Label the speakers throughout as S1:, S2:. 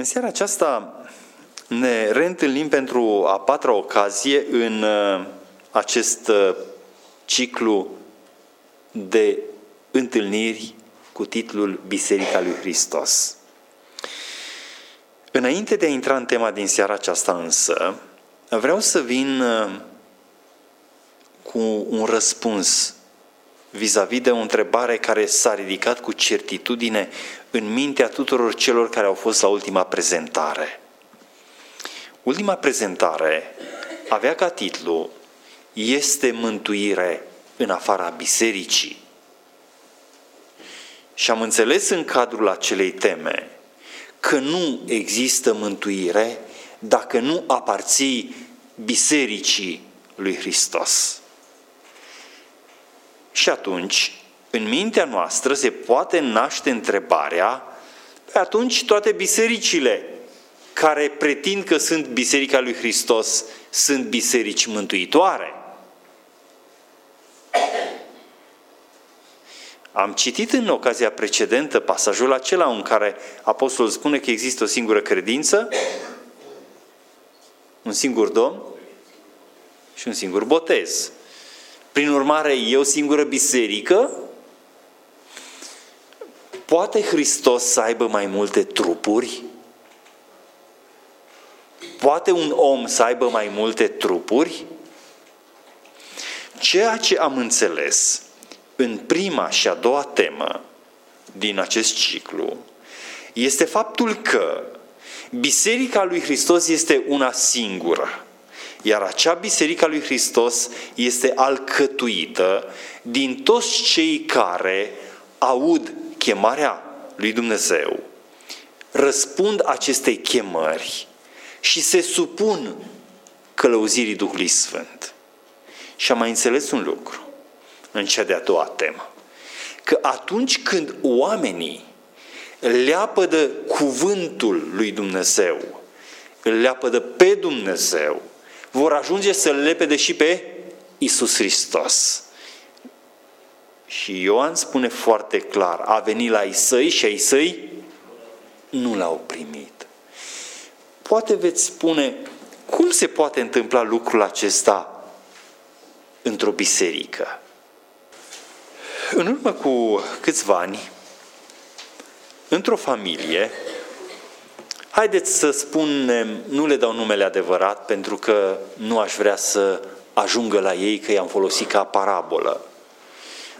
S1: În seara aceasta ne reîntâlnim pentru a patra ocazie în uh, acest uh, ciclu de întâlniri cu titlul Biserica lui Hristos. Înainte de a intra în tema din seara aceasta însă, vreau să vin uh, cu un răspuns vis-a-vis de o întrebare care s-a ridicat cu certitudine în mintea tuturor celor care au fost la ultima prezentare. Ultima prezentare avea ca titlu Este mântuire în afara bisericii. Și am înțeles în cadrul acelei teme că nu există mântuire dacă nu aparții bisericii lui Hristos. Și atunci, în mintea noastră se poate naște întrebarea, pe atunci toate bisericile care pretind că sunt Biserica lui Hristos sunt biserici mântuitoare. Am citit în ocazia precedentă pasajul acela în care apostolul spune că există o singură credință, un singur Domn și un singur botez. Prin urmare, e o singură biserică? Poate Hristos să aibă mai multe trupuri? Poate un om să aibă mai multe trupuri? Ceea ce am înțeles în prima și a doua temă din acest ciclu este faptul că Biserica lui Hristos este una singură. Iar acea biserică lui Hristos este alcătuită din toți cei care aud chemarea lui Dumnezeu, răspund acestei chemări și se supun călăuzirii Duhului Sfânt. Și am mai înțeles un lucru în cea de-a doua temă. Că atunci când oamenii leapădă cuvântul lui Dumnezeu, îl leapădă pe Dumnezeu, vor ajunge să-L lepede și pe Isus Hristos. Și Ioan spune foarte clar, a venit la ei săi și ai săi nu l-au primit. Poate veți spune, cum se poate întâmpla lucrul acesta într-o biserică? În urmă cu câțiva ani, într-o familie, haideți să spunem, nu le dau numele adevărat pentru că nu aș vrea să ajungă la ei că i-am folosit ca parabolă.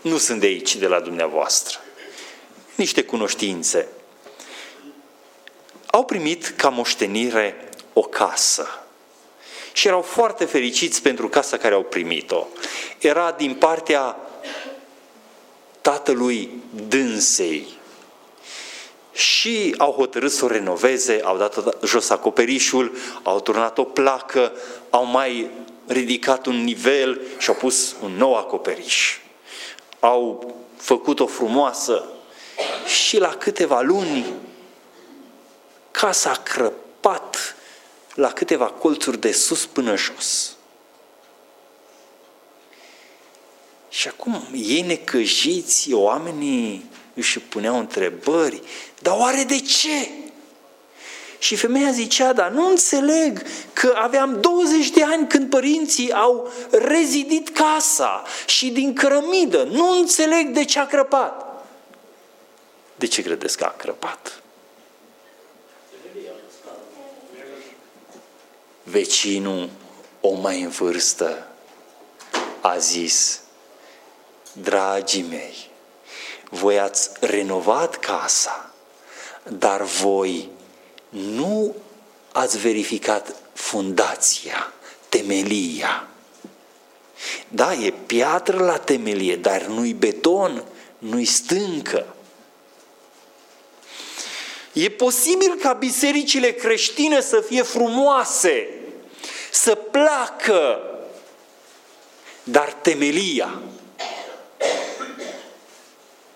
S1: Nu sunt de aici, de la dumneavoastră. Niște cunoștințe. Au primit ca moștenire o casă. Și erau foarte fericiți pentru casa care au primit-o. Era din partea tatălui dânsei. Și au hotărât să o renoveze, au dat jos acoperișul, au turnat o placă, au mai ridicat un nivel și au pus un nou acoperiș. Au făcut-o frumoasă și la câteva luni casa a crăpat la câteva colțuri de sus până jos. Și acum ei necăjiți, oamenii își puneau întrebări, dar oare de ce? Și femeia zicea, dar nu înțeleg că aveam 20 de ani când părinții au rezidit casa și din cărămidă. Nu înțeleg de ce a crăpat. De ce credeți că a crăpat? Vecinul, o mai în vârstă, a zis, dragii mei, voi ați renovat casa, dar voi nu ați verificat fundația, temelia. Da, e piatră la temelie, dar nu-i beton, nu-i stâncă. E posibil ca bisericile creștine să fie frumoase, să placă, dar temelia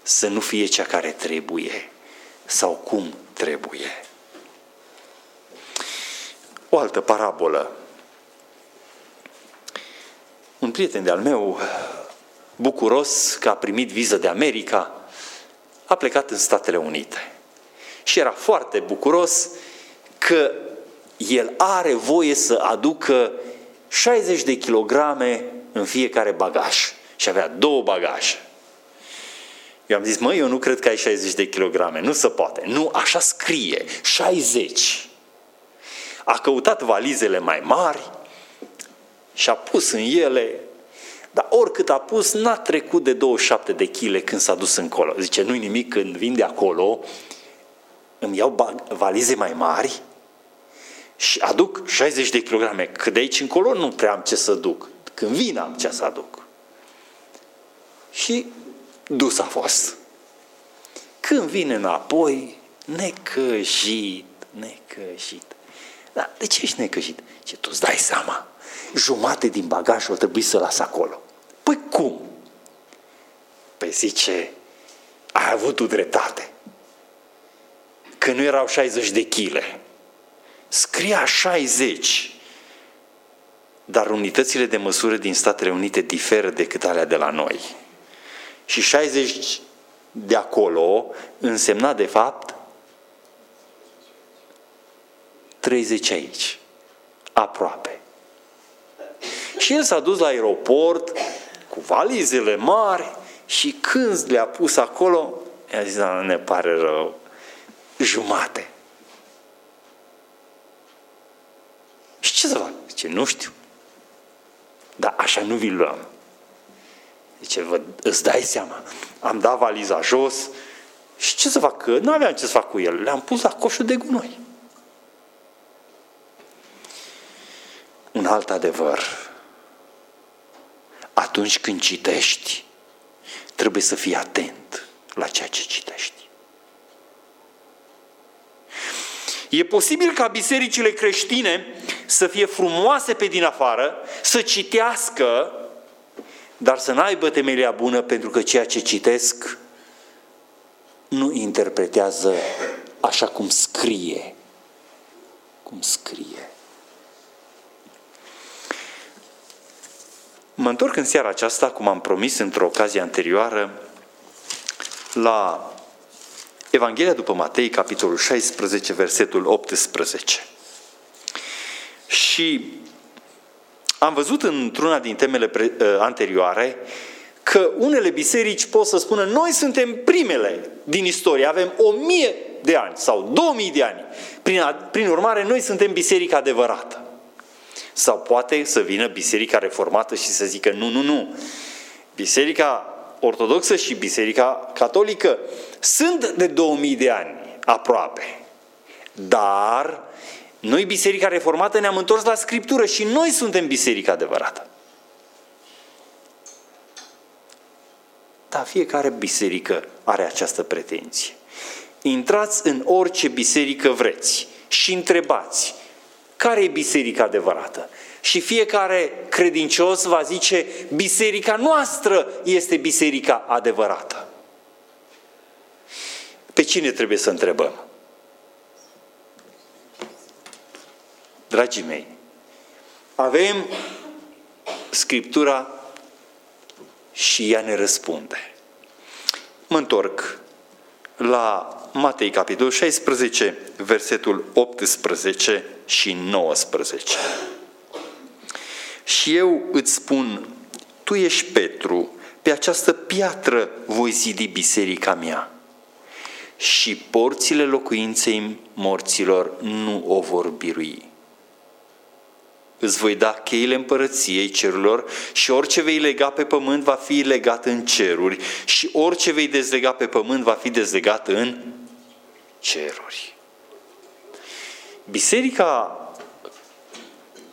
S1: să nu fie cea care trebuie sau cum trebuie. O altă parabolă. Un prieten de-al meu, bucuros că a primit viză de America, a plecat în Statele Unite. Și era foarte bucuros că el are voie să aducă 60 de kilograme în fiecare bagaj. Și avea două bagaje. Eu am zis, măi, eu nu cred că ai 60 de kilograme. Nu se poate. Nu, așa scrie. 60. A căutat valizele mai mari și a pus în ele, dar oricât a pus, n-a trecut de 27 de kg când s-a dus încolo. Zice, nu-i nimic, când vin de acolo, îmi iau valize mai mari și aduc 60 de kilograme. Că de aici încolo nu prea am ce să duc. Când vin am ce să aduc. Și dus a fost. Când vine înapoi, necăjit, necăjit. Dar de ce ești necăjit? Ce tu îți dai seama, jumate din bagaj o trebuie să las acolo. Păi cum? Păi zice, ai avut tu dreptate. Că nu erau 60 de chile. Scria 60. Dar unitățile de măsură din Statele Unite diferă decât alea de la noi. Și 60 de acolo însemna de fapt 30 aici. Aproape. Și el s-a dus la aeroport cu valizele mari și când le-a pus acolo, i-a zis, da, ne pare rău, jumate. Și ce să fac? Zice, nu știu. Dar așa nu vi luăm. Zice, vă, îți dai seama, am dat valiza jos și ce să fac? Că nu aveam ce să fac cu el. Le-am pus la coșul de gunoi. Un alt adevăr. Atunci când citești, trebuie să fii atent la ceea ce citești. E posibil ca bisericile creștine să fie frumoase pe din afară, să citească, dar să n-aibă temelia bună pentru că ceea ce citesc nu interpretează așa cum scrie. Cum scrie. Mă întorc în seara aceasta, cum am promis într-o ocazie anterioară, la Evanghelia după Matei, capitolul 16, versetul 18. Și am văzut într-una din temele ă, anterioare că unele biserici pot să spună noi suntem primele din istorie, avem o mie de ani sau două mii de ani. Prin, prin urmare, noi suntem biserica adevărată. Sau poate să vină biserica reformată și să zică nu, nu, nu. Biserica ortodoxă și biserica catolică sunt de 2000 de ani aproape. Dar noi, Biserica Reformată, ne-am întors la Scriptură și noi suntem biserica adevărată. Da, fiecare biserică are această pretenție. Intrați în orice biserică vreți și întrebați care e biserica adevărată. Și fiecare credincios va zice, biserica noastră este biserica adevărată. Pe cine trebuie să întrebăm? Dragii mei, avem Scriptura și ea ne răspunde. Mă întorc la Matei, capitolul 16, versetul 18 și 19. Și eu îți spun, tu ești Petru, pe această piatră voi zidi biserica mea și porțile locuinței morților nu o vor birui. Îți voi da cheile împărăției cerurilor și orice vei lega pe pământ va fi legat în ceruri și orice vei dezlega pe pământ va fi dezlegat în ceruri. Biserica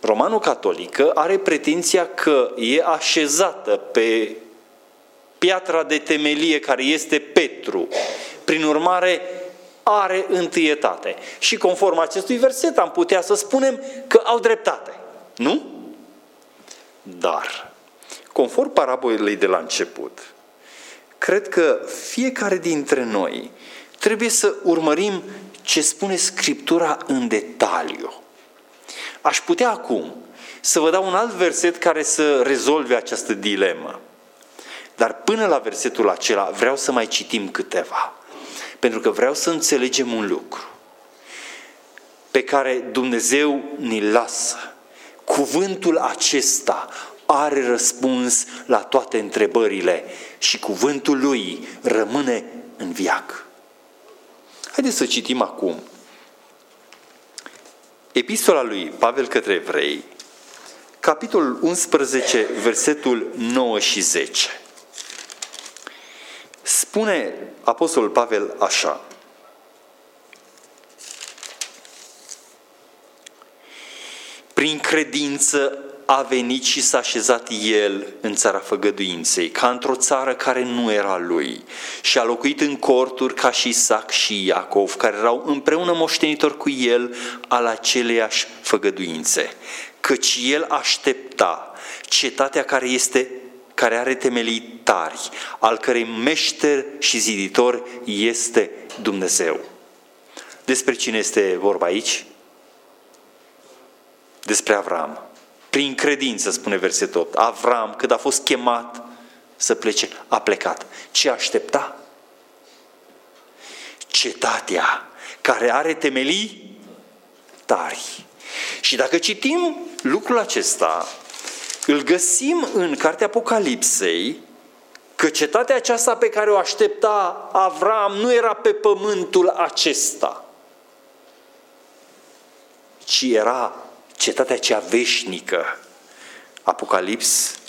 S1: romano-catolică are pretenția că e așezată pe piatra de temelie care este Petru. Prin urmare, are întâietate. Și conform acestui verset am putea să spunem că au dreptate. Nu? Dar, conform parabolei de la început, cred că fiecare dintre noi trebuie să urmărim ce spune Scriptura în detaliu. Aș putea acum să vă dau un alt verset care să rezolve această dilemă. Dar până la versetul acela vreau să mai citim câteva. Pentru că vreau să înțelegem un lucru. pe care Dumnezeu ni lasă. Cuvântul acesta are răspuns la toate întrebările și cuvântul lui rămâne în viac. Haideți să citim acum Epistola lui Pavel către evrei, capitolul 11, versetul 9 și 10. Spune Apostolul Pavel așa. Prin credință a venit și s-a așezat el în țara făgăduinței, ca într-o țară care nu era lui, și a locuit în corturi ca și Isaac și Iacov, care erau împreună moștenitori cu el al aceleiași făgăduințe, căci el aștepta cetatea care este care are temelii tari, al cărei meșter și ziditor este Dumnezeu. Despre cine este vorba aici? Despre Avram. Prin credință, spune versetul 8. Avram, când a fost chemat să plece, a plecat. Ce aștepta? Cetatea care are temelii tari. Și dacă citim lucrul acesta, îl găsim în cartea Apocalipsei, că cetatea aceasta pe care o aștepta Avram nu era pe pământul acesta, ci era cetatea cea veșnică. Apocalips,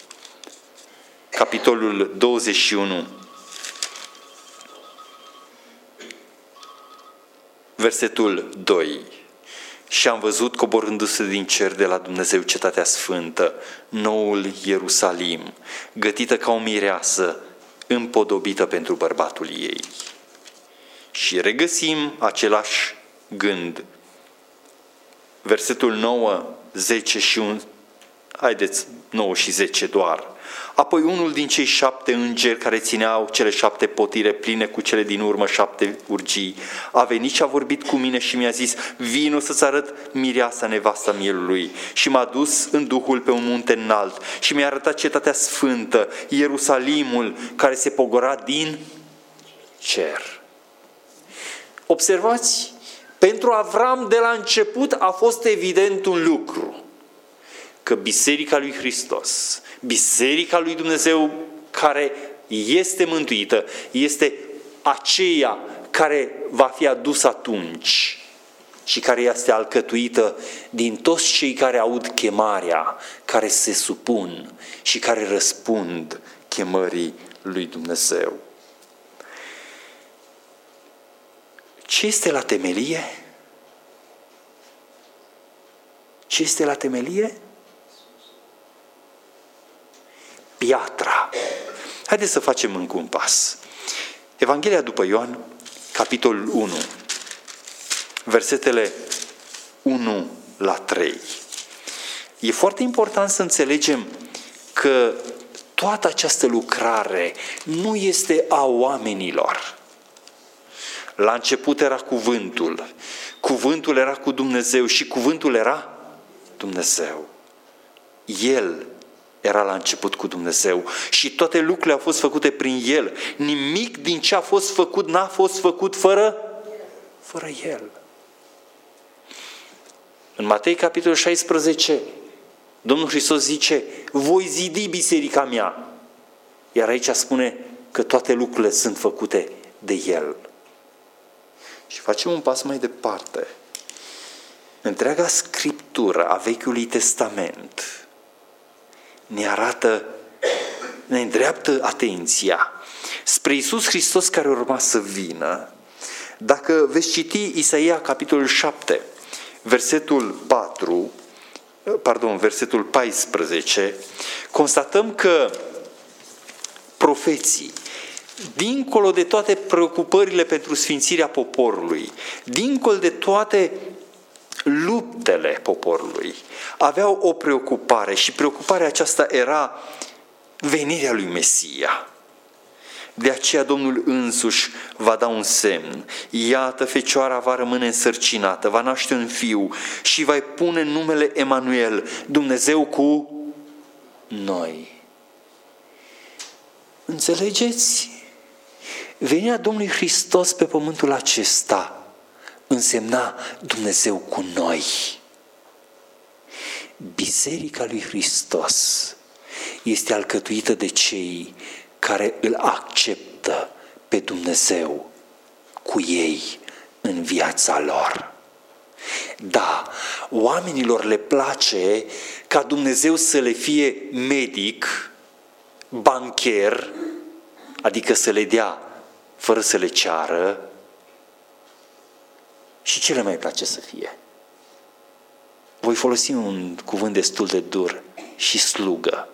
S1: capitolul 21, versetul 2. Și am văzut coborându-se din cer de la Dumnezeu cetatea sfântă, noul Ierusalim, gătită ca o mireasă, împodobită pentru bărbatul ei. Și regăsim același gând versetul 9, 10 și un, haideți, 9 și 10 doar. Apoi unul din cei șapte îngeri care țineau cele șapte potire pline cu cele din urmă șapte urgii, a venit și a vorbit cu mine și mi-a zis, vino să-ți arăt mireasa nevasta mielului. Și m-a dus în Duhul pe un munte înalt și mi-a arătat cetatea sfântă, Ierusalimul, care se pogora din cer. Observați pentru Avram de la început a fost evident un lucru, că Biserica lui Hristos, Biserica lui Dumnezeu care este mântuită, este aceea care va fi adusă atunci și care este alcătuită din toți cei care aud chemarea, care se supun și care răspund chemării lui Dumnezeu. Ce este la temelie? Ce este la temelie? Piatra. Haideți să facem încă un pas. Evanghelia după Ioan, capitolul 1, versetele 1 la 3. E foarte important să înțelegem că toată această lucrare nu este a oamenilor, la început era cuvântul. Cuvântul era cu Dumnezeu și cuvântul era Dumnezeu. El era la început cu Dumnezeu și toate lucrurile au fost făcute prin El. Nimic din ce a fost făcut n-a fost făcut fără, fără El. În Matei, capitolul 16, Domnul Hristos zice, voi zidi biserica mea. Iar aici spune că toate lucrurile sunt făcute de El. Și facem un pas mai departe. Întreaga scriptură a Vechiului Testament ne arată, ne îndreaptă atenția spre Iisus Hristos care urma să vină. Dacă veți citi Isaia capitolul 7, versetul 4, pardon, versetul 14, constatăm că profeții dincolo de toate preocupările pentru sfințirea poporului, dincolo de toate luptele poporului, aveau o preocupare și preocuparea aceasta era venirea lui Mesia. De aceea Domnul însuși va da un semn. Iată, fecioara va rămâne însărcinată, va naște un fiu și va pune numele Emanuel, Dumnezeu cu noi. Înțelegeți? Venirea Domnului Hristos pe pământul acesta însemna Dumnezeu cu noi. Biserica lui Hristos este alcătuită de cei care îl acceptă pe Dumnezeu cu ei în viața lor. Da, oamenilor le place ca Dumnezeu să le fie medic, bancher, adică să le dea fără să le ceară. Și ce le mai place să fie? Voi folosi un cuvânt destul de dur și slugă.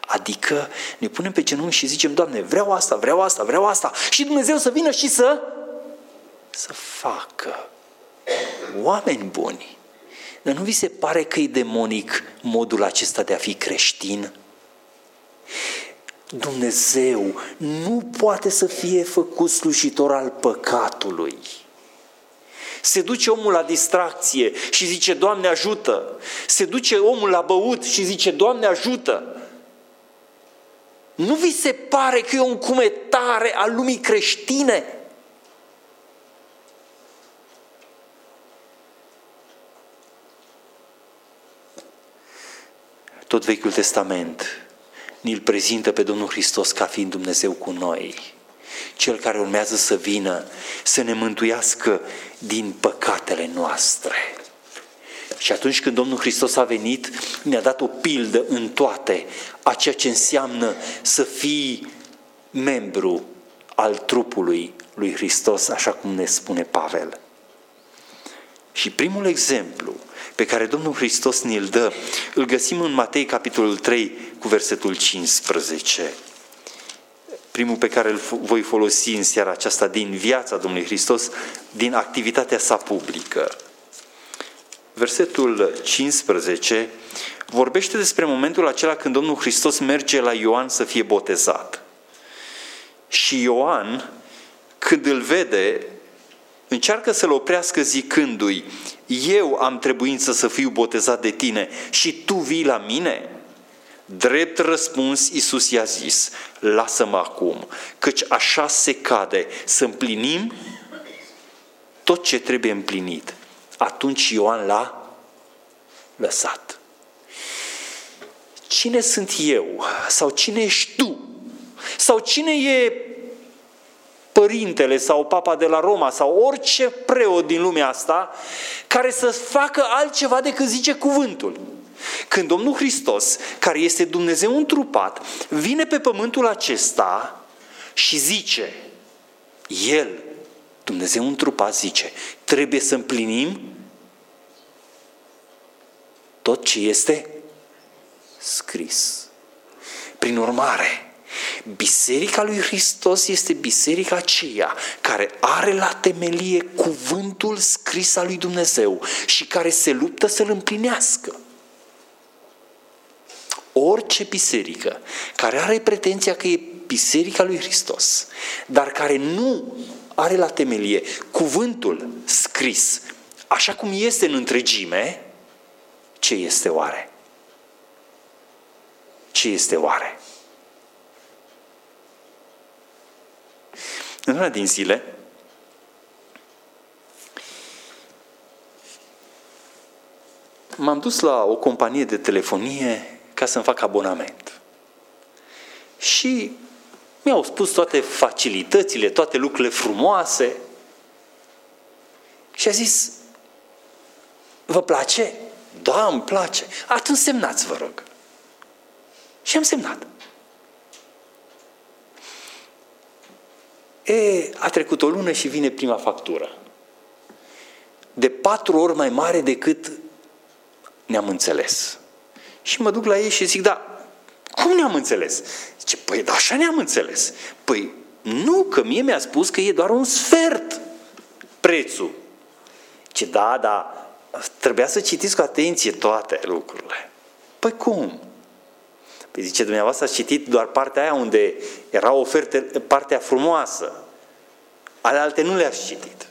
S1: Adică ne punem pe genunchi și zicem, Doamne, vreau asta, vreau asta, vreau asta. Și Dumnezeu să vină și să, să facă. Oameni buni, dar nu vi se pare că e demonic modul acesta de a fi creștin? Dumnezeu nu poate să fie făcut slujitor al păcatului. Se duce omul la distracție și zice, Doamne ajută. Se duce omul la băut și zice, Doamne ajută. Nu vi se pare că e o încumetare a lumii creștine? Tot Vechiul Testament ni-l prezintă pe Domnul Hristos ca fiind Dumnezeu cu noi. Cel care urmează să vină să ne mântuiască din păcatele noastre. Și atunci când Domnul Hristos a venit, ne-a dat o pildă în toate a ceea ce înseamnă să fii membru al trupului lui Hristos, așa cum ne spune Pavel. Și primul exemplu pe care Domnul Hristos ne-l dă, îl găsim în Matei, capitolul 3, cu versetul 15. Primul pe care îl voi folosi în seara aceasta din viața Domnului Hristos, din activitatea sa publică. Versetul 15 vorbește despre momentul acela când Domnul Hristos merge la Ioan să fie botezat. Și Ioan, când îl vede, încearcă să-l oprească zicându-i, eu am trebuință să fiu botezat de tine și tu vii la mine? Drept răspuns, Iisus i-a zis, lasă-mă acum, căci așa se cade să împlinim tot ce trebuie împlinit. Atunci Ioan l-a lăsat. Cine sunt eu? Sau cine ești tu? Sau cine e părintele sau papa de la Roma sau orice preot din lumea asta care să facă altceva decât zice cuvântul. Când Domnul Hristos, care este Dumnezeu întrupat, vine pe pământul acesta și zice, El, Dumnezeu întrupat, zice, trebuie să împlinim tot ce este scris. Prin urmare, Biserica lui Hristos este biserica aceea care are la temelie cuvântul scris al lui Dumnezeu și care se luptă să-l împlinească. Orice biserică care are pretenția că e biserica lui Hristos, dar care nu are la temelie cuvântul scris, așa cum este în întregime, ce este oare? Ce este oare? În una din zile, m-am dus la o companie de telefonie ca să-mi fac abonament. Și mi-au spus toate facilitățile, toate lucrurile frumoase. Și a zis, vă place? Da, îmi place. Atunci semnați, vă rog. Și am semnat. E, a trecut o lună și vine prima factură. De patru ori mai mare decât ne-am înțeles. Și mă duc la ei și zic, da, cum ne-am înțeles? Zice, păi, da, așa ne-am înțeles. Păi, nu, că mie mi-a spus că e doar un sfert prețul. Ce da, da, trebuia să citiți cu atenție toate lucrurile. Păi cum? Păi zice, dumneavoastră ați citit doar partea aia unde era oferte, partea frumoasă. Ale alte nu le-ați citit.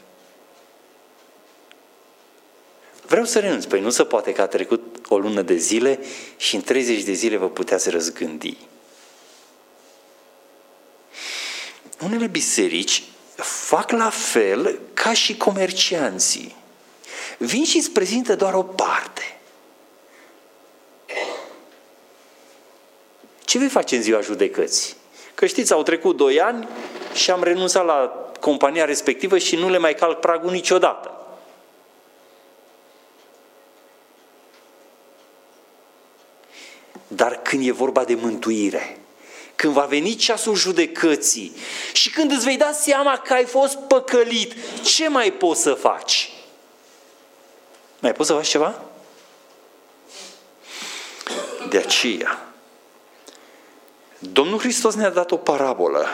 S1: Vreau să renunț. Păi nu se poate că a trecut o lună de zile și în 30 de zile vă puteți răzgândi. Unele biserici fac la fel ca și comercianții. Vin și îți prezintă doar o parte. Ce vei face în ziua judecății? Că știți, au trecut doi ani și am renunțat la compania respectivă și nu le mai calc pragul niciodată. Dar când e vorba de mântuire, când va veni ceasul judecății și când îți vei da seama că ai fost păcălit, ce mai poți să faci? Mai poți să faci ceva? De aceea, Domnul Hristos ne-a dat o parabolă,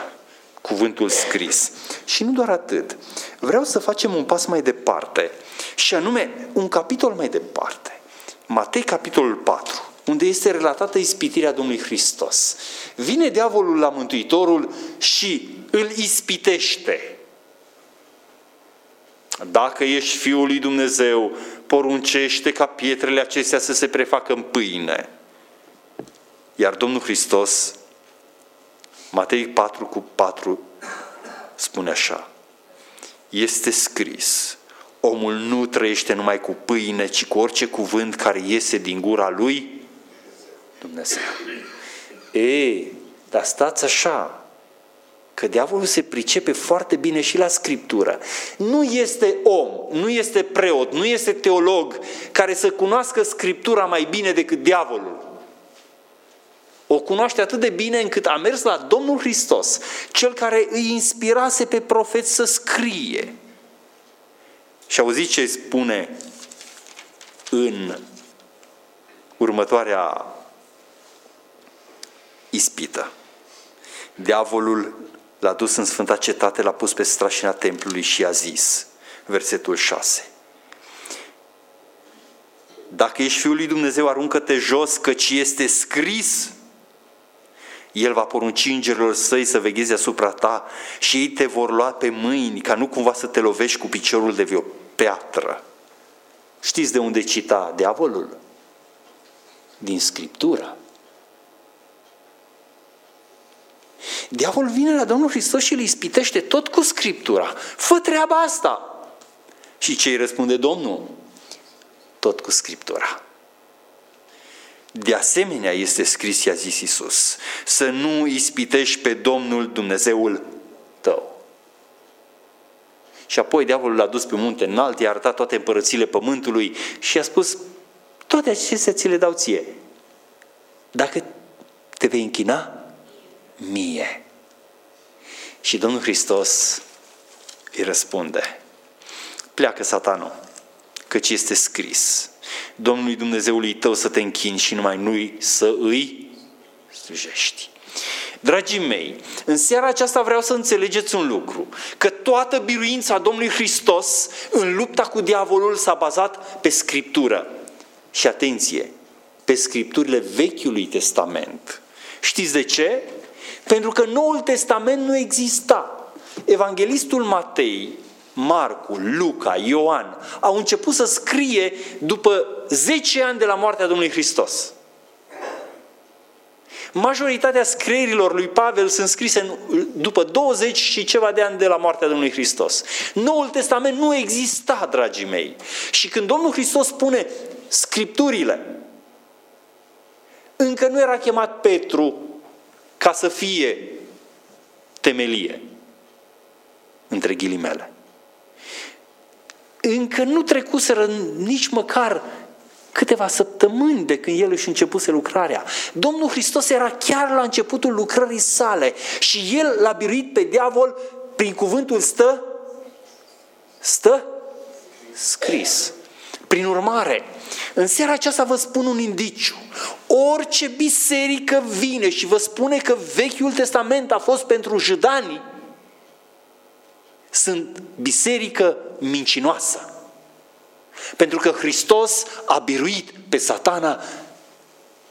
S1: cuvântul scris. Și nu doar atât. Vreau să facem un pas mai departe, și anume un capitol mai departe. Matei, capitolul 4 unde este relatată ispitirea Domnului Hristos. Vine diavolul la Mântuitorul și îl ispitește. Dacă ești Fiul lui Dumnezeu, poruncește ca pietrele acestea să se prefacă în pâine. Iar Domnul Hristos, Matei 4 cu 4, spune așa, este scris, omul nu trăiește numai cu pâine, ci cu orice cuvânt care iese din gura lui Dumnezeu. Ei, dar stați așa, că diavolul se pricepe foarte bine și la Scriptură. Nu este om, nu este preot, nu este teolog care să cunoască Scriptura mai bine decât diavolul. O cunoaște atât de bine încât a mers la Domnul Hristos, cel care îi inspirase pe profet să scrie. Și auziți ce spune în următoarea ispită. Diavolul l-a dus în Sfânta Cetate, l-a pus pe strașina templului și a zis, versetul 6, Dacă ești Fiul lui Dumnezeu, aruncă-te jos, căci este scris, el va porunci îngerilor săi să vegheze asupra ta și ei te vor lua pe mâini, ca nu cumva să te lovești cu piciorul de o piatră. Știți de unde cita diavolul? Din Scriptură. Diavolul vine la Domnul Hristos și îl ispitește tot cu Scriptura. Fă treaba asta! Și ce îi răspunde Domnul? Tot cu Scriptura. De asemenea este scris, i-a zis Iisus, să nu ispitești pe Domnul Dumnezeul tău. Și apoi diavolul l-a dus pe munte înalt, i-a arătat toate împărățile pământului și a spus, toate acestea ți le dau ție. Dacă te vei închina mie. Și Domnul Hristos îi răspunde, pleacă satanul, căci este scris, Domnului Dumnezeului tău să te închini și numai nu să îi slujești. Dragii mei, în seara aceasta vreau să înțelegeți un lucru, că toată biruința Domnului Hristos în lupta cu diavolul s-a bazat pe Scriptură. Și atenție, pe Scripturile Vechiului Testament. Știți de ce? Pentru că Noul Testament nu exista. Evanghelistul Matei, Marcu, Luca, Ioan au început să scrie după 10 ani de la moartea Domnului Hristos. Majoritatea scrierilor lui Pavel sunt scrise după 20 și ceva de ani de la moartea Domnului Hristos. Noul Testament nu exista, dragii mei. Și când Domnul Hristos spune scripturile, încă nu era chemat Petru ca să fie temelie, între ghilimele. Încă nu trecuseră nici măcar câteva săptămâni de când el își începuse lucrarea. Domnul Hristos era chiar la începutul lucrării sale și el l-a biruit pe diavol prin cuvântul stă, stă scris. Prin urmare, în seara aceasta vă spun un indiciu. Orice biserică vine și vă spune că Vechiul Testament a fost pentru judani, sunt biserică mincinoasă. Pentru că Hristos a biruit pe satana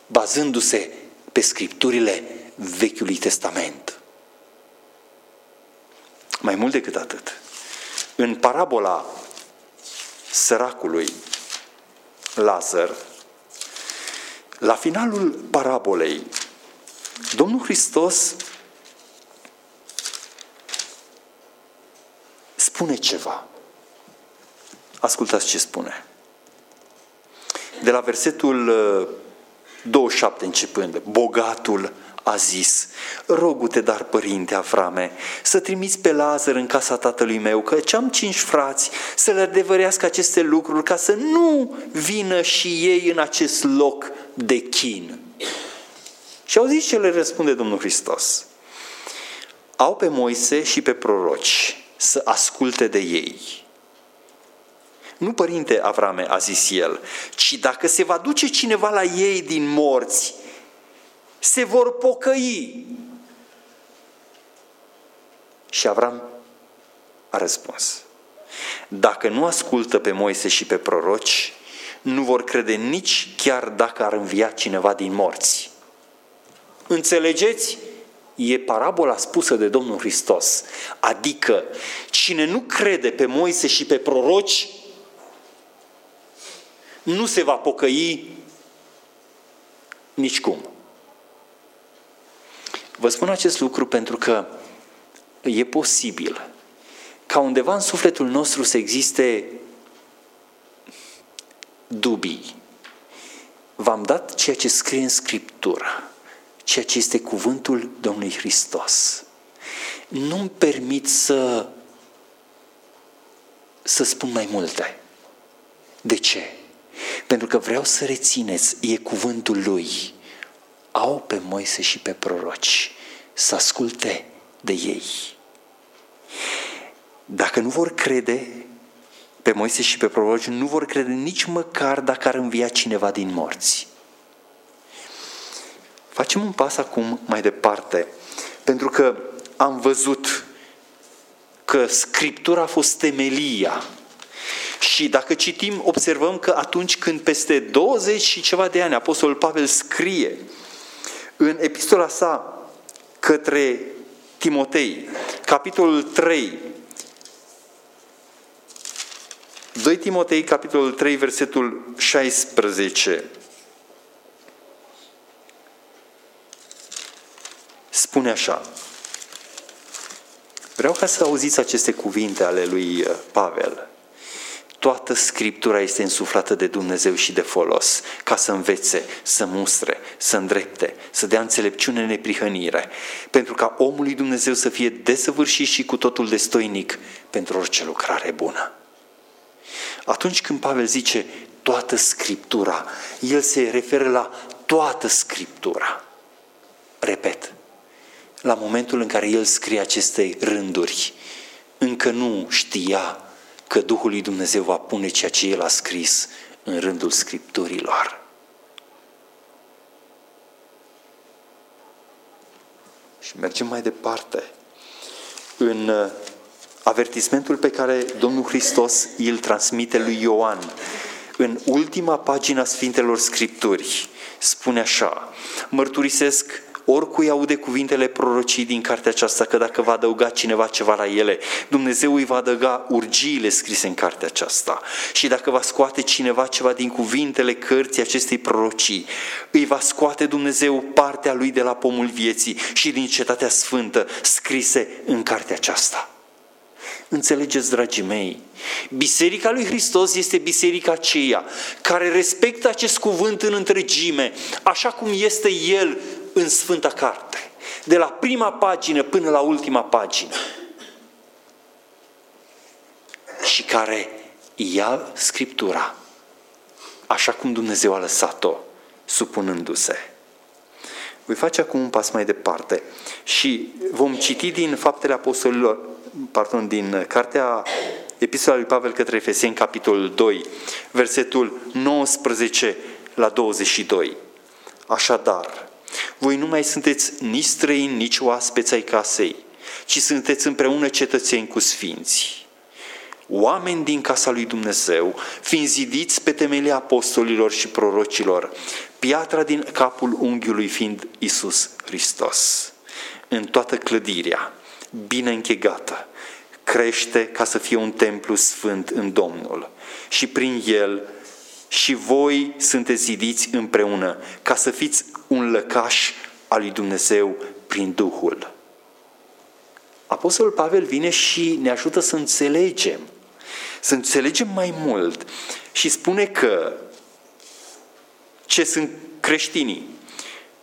S1: bazându-se pe scripturile Vechiului Testament. Mai mult decât atât, în parabola săracului Lazar, la finalul parabolei, Domnul Hristos spune ceva. Ascultați ce spune. De la versetul 27 începând, bogatul a zis, rogu-te dar, părinte Avrame, să trimiți pe Lazar în casa tatălui meu, că am cinci frați, să le adevărească aceste lucruri, ca să nu vină și ei în acest loc de chin. Și au zis ce le răspunde Domnul Hristos. Au pe Moise și pe proroci să asculte de ei. Nu, părinte Avrame, a zis el, ci dacă se va duce cineva la ei din morți, se vor pocăi. Și Avram a răspuns, dacă nu ascultă pe Moise și pe proroci, nu vor crede nici chiar dacă ar învia cineva din morți. Înțelegeți? E parabola spusă de Domnul Hristos. Adică, cine nu crede pe Moise și pe proroci, nu se va pocăi nicicum. Vă spun acest lucru pentru că e posibil ca undeva în sufletul nostru să existe dubii. V-am dat ceea ce scrie în Scriptură, ceea ce este cuvântul Domnului Hristos. Nu-mi permit să, să spun mai multe. De ce? Pentru că vreau să rețineți, e cuvântul Lui. Au pe Moise și pe proroci să asculte de ei. Dacă nu vor crede pe Moise și pe proroci, nu vor crede nici măcar dacă ar învia cineva din morți. Facem un pas acum mai departe, pentru că am văzut că Scriptura a fost temelia și dacă citim, observăm că atunci când peste 20 și ceva de ani Apostolul Pavel scrie în epistola sa către Timotei, capitolul 3, 2 Timotei, capitolul 3, versetul 16. Spune așa. Vreau ca să auziți aceste cuvinte ale lui uh, Pavel. Toată Scriptura este însuflată de Dumnezeu și de folos, ca să învețe, să mustre, să îndrepte, să dea înțelepciune neprihănire, pentru ca omul lui Dumnezeu să fie desăvârșit și cu totul destoinic pentru orice lucrare bună. Atunci când Pavel zice toată Scriptura, el se referă la toată Scriptura. Repet, la momentul în care el scrie aceste rânduri, încă nu știa că Duhul lui Dumnezeu va pune ceea ce El a scris în rândul Scripturilor. Și mergem mai departe. În uh, avertismentul pe care Domnul Hristos îl transmite lui Ioan, în ultima pagina Sfintelor Scripturi, spune așa, mărturisesc oricui aude cuvintele prorocii din cartea aceasta, că dacă va adăuga cineva ceva la ele, Dumnezeu îi va adăuga urgiile scrise în cartea aceasta. Și dacă va scoate cineva ceva din cuvintele cărții acestei prorocii, îi va scoate Dumnezeu partea lui de la pomul vieții și din cetatea sfântă scrise în cartea aceasta. Înțelegeți, dragii mei, Biserica lui Hristos este biserica aceea care respectă acest cuvânt în întregime, așa cum este El în Sfânta Carte, de la prima pagină până la ultima pagină. Și care ia Scriptura așa cum Dumnezeu a lăsat-o, supunându-se. Voi face acum un pas mai departe și vom citi din Faptele Apostolilor, pardon, din cartea Epistola lui Pavel către Efeseni, capitolul 2, versetul 19 la 22. Așadar, voi nu mai sunteți nici străini, nici oaspeți ai casei, ci sunteți împreună cetățeni cu sfinți. Oameni din casa lui Dumnezeu, fiind zidiți pe temelia apostolilor și prorocilor, piatra din capul unghiului fiind Isus Hristos. În toată clădirea, bine închegată, crește ca să fie un templu sfânt în Domnul și prin el și voi sunteți zidiți împreună ca să fiți un lăcaș al lui Dumnezeu prin Duhul. Apostolul Pavel vine și ne ajută să înțelegem, să înțelegem mai mult și spune că ce sunt creștinii.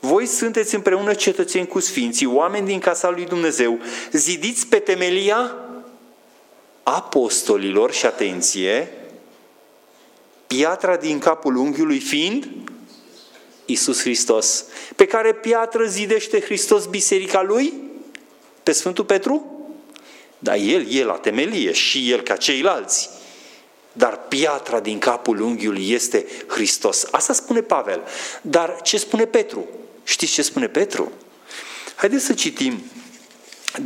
S1: Voi sunteți împreună cetățeni cu sfinții, oameni din casa lui Dumnezeu, zidiți pe temelia apostolilor și atenție, piatra din capul unghiului fiind Isus Hristos, pe care piatră zidește Hristos biserica lui? Pe Sfântul Petru? Da, el e la temelie și el ca ceilalți. Dar piatra din capul unghiului este Hristos. Asta spune Pavel. Dar ce spune Petru? Știți ce spune Petru? Haideți să citim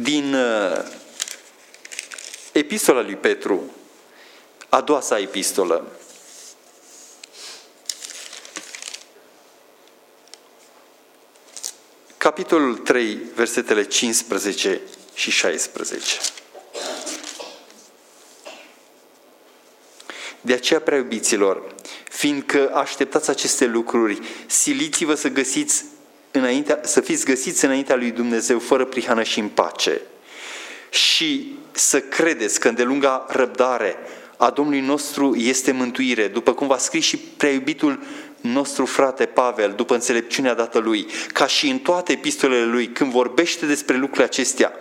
S1: din uh, epistola lui Petru, a doua sa epistolă, capitolul 3, versetele 15 și 16. De aceea, prea iubiților, fiindcă așteptați aceste lucruri, siliți-vă să găsiți înaintea, să fiți găsiți înaintea lui Dumnezeu fără prihană și în pace. Și să credeți că îndelunga răbdare a Domnului nostru este mântuire, după cum va scris și prea iubitul nostru frate Pavel, după înțelepciunea dată lui, ca și în toate epistolele lui, când vorbește despre lucrurile acestea,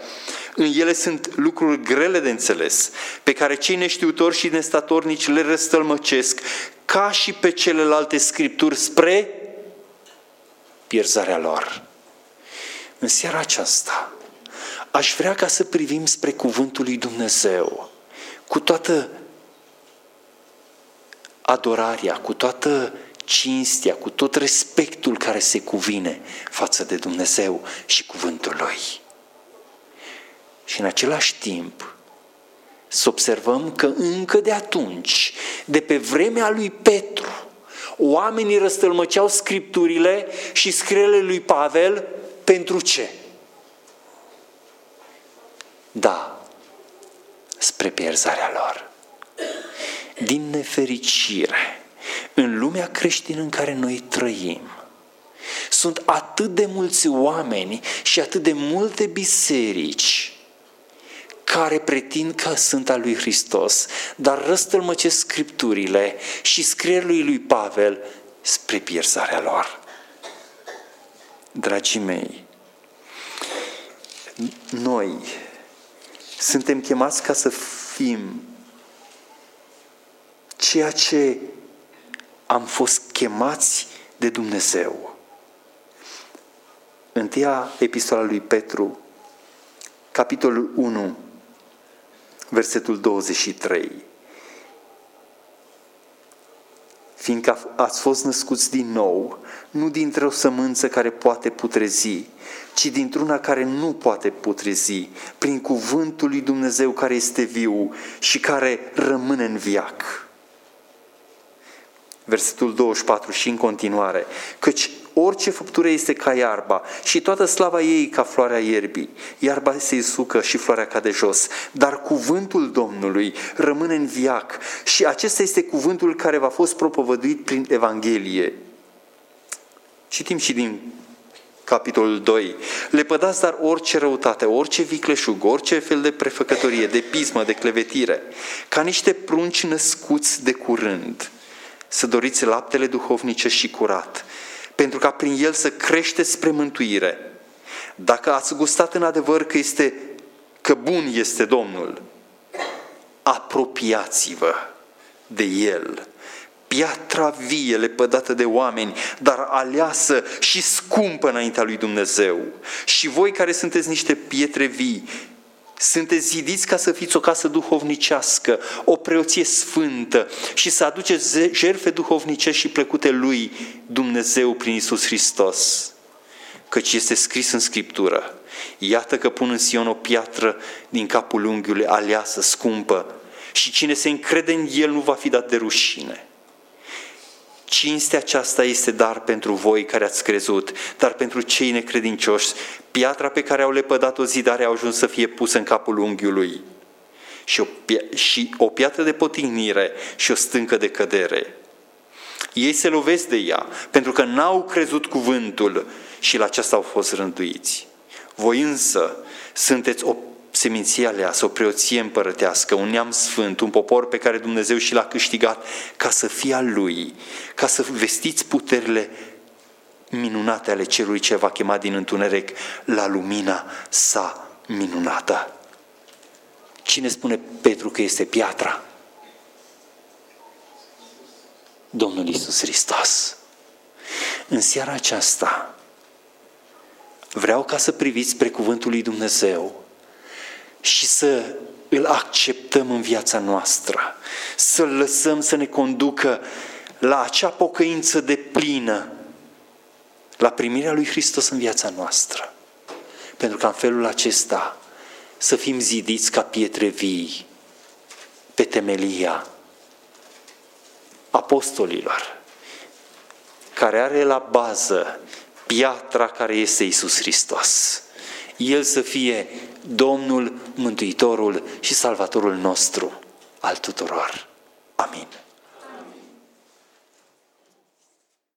S1: în ele sunt lucruri grele de înțeles, pe care cei neștiutori și nestatornici le răstălmăcesc, ca și pe celelalte scripturi, spre pierzarea lor. În seara aceasta, aș vrea ca să privim spre Cuvântul lui Dumnezeu, cu toată adorarea, cu toată cinstea, cu tot respectul care se cuvine față de Dumnezeu și cuvântul Lui. Și în același timp să observăm că încă de atunci, de pe vremea lui Petru, oamenii răstălmăceau scripturile și scriele lui Pavel pentru ce? Da, spre pierzarea lor. Din nefericire, în lumea creștină în care noi trăim, sunt atât de mulți oameni și atât de multe biserici care pretind că sunt al lui Hristos, dar răstălmăcesc scripturile și scrierile lui Pavel spre pierzarea lor. Dragii mei, noi suntem chemați ca să fim ceea ce am fost chemați de Dumnezeu. Întâia epistola lui Petru, capitolul 1, versetul 23. Fiindcă ați fost născuți din nou, nu dintre o sămânță care poate putrezi, ci dintr-una care nu poate putrezi, prin cuvântul lui Dumnezeu care este viu și care rămâne în viac versetul 24 și în continuare, căci orice făptură este ca iarba și toată slava ei ca floarea ierbii. Iarba se sucă și floarea cade jos, dar cuvântul Domnului rămâne în viac și acesta este cuvântul care v-a fost propovăduit prin Evanghelie. Citim și din capitolul 2. Lepădați dar orice răutate, orice vicleșug, orice fel de prefăcătorie, de pismă, de clevetire, ca niște prunci născuți de curând să doriți laptele duhovnice și curat, pentru ca prin el să creșteți spre mântuire. Dacă ați gustat în adevăr că, este, că bun este Domnul, apropiați-vă de el. Piatra vie lepădată de oameni, dar aleasă și scumpă înaintea lui Dumnezeu. Și voi care sunteți niște pietre vii, sunteți zidiți ca să fiți o casă duhovnicească, o preoție sfântă și să aduceți jerfe duhovnicești și plăcute lui Dumnezeu prin Isus Hristos. Căci este scris în Scriptură, iată că pun în Sion o piatră din capul unghiului aleasă, scumpă, și cine se încrede în el nu va fi dat de rușine. Cinstea aceasta este dar pentru voi care ați crezut, dar pentru cei necredincioși, piatra pe care au lepădat-o zidare a ajuns să fie pusă în capul unghiului și o, și o piatră de potignire și o stâncă de cădere. Ei se lovesc de ea, pentru că n-au crezut cuvântul și la aceasta au fost rânduiți. Voi însă sunteți o seminția aleasă, o preoție împărătească, un neam sfânt, un popor pe care Dumnezeu și l-a câștigat ca să fie al Lui, ca să vestiți puterile minunate ale celui ce va chema din întuneric la lumina sa minunată. Cine spune Petru că este piatra? Domnul Isus Hristos. În seara aceasta vreau ca să priviți spre cuvântul lui Dumnezeu și să îl acceptăm în viața noastră, să-l lăsăm să ne conducă la acea pocăință de plină, la primirea lui Hristos în viața noastră. Pentru că în felul acesta să fim zidiți ca pietre vii pe temelia apostolilor, care are la bază piatra care este Isus Hristos. El să fie Domnul, Mântuitorul și Salvatorul nostru al tuturor. Amin.